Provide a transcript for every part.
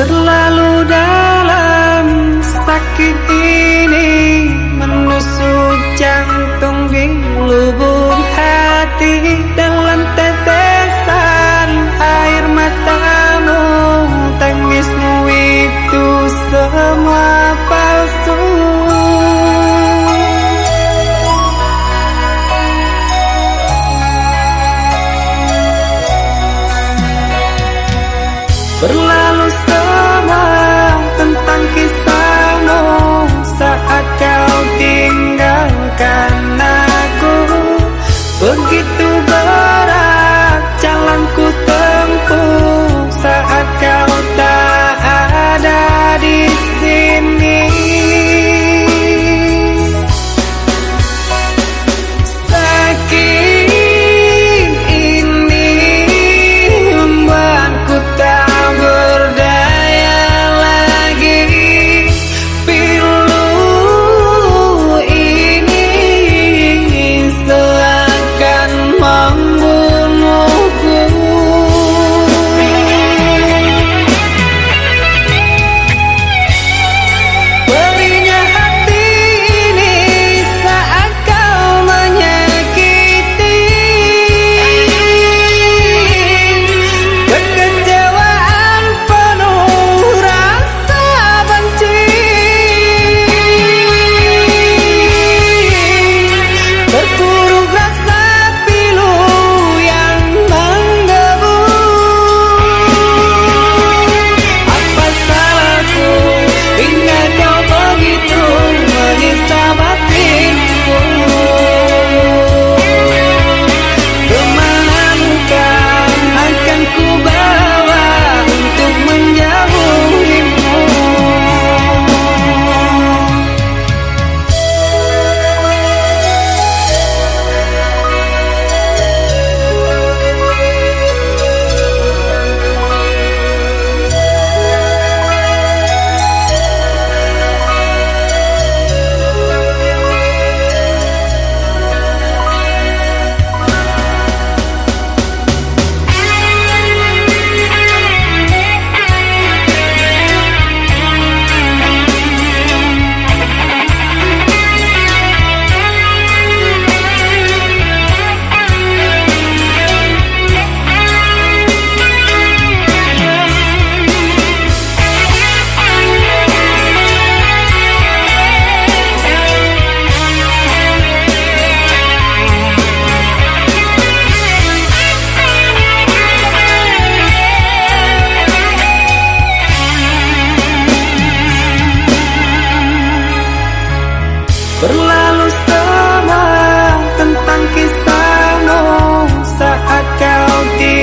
Terlalu dalam sakit ini Menusuk jantung di lubuk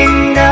Linda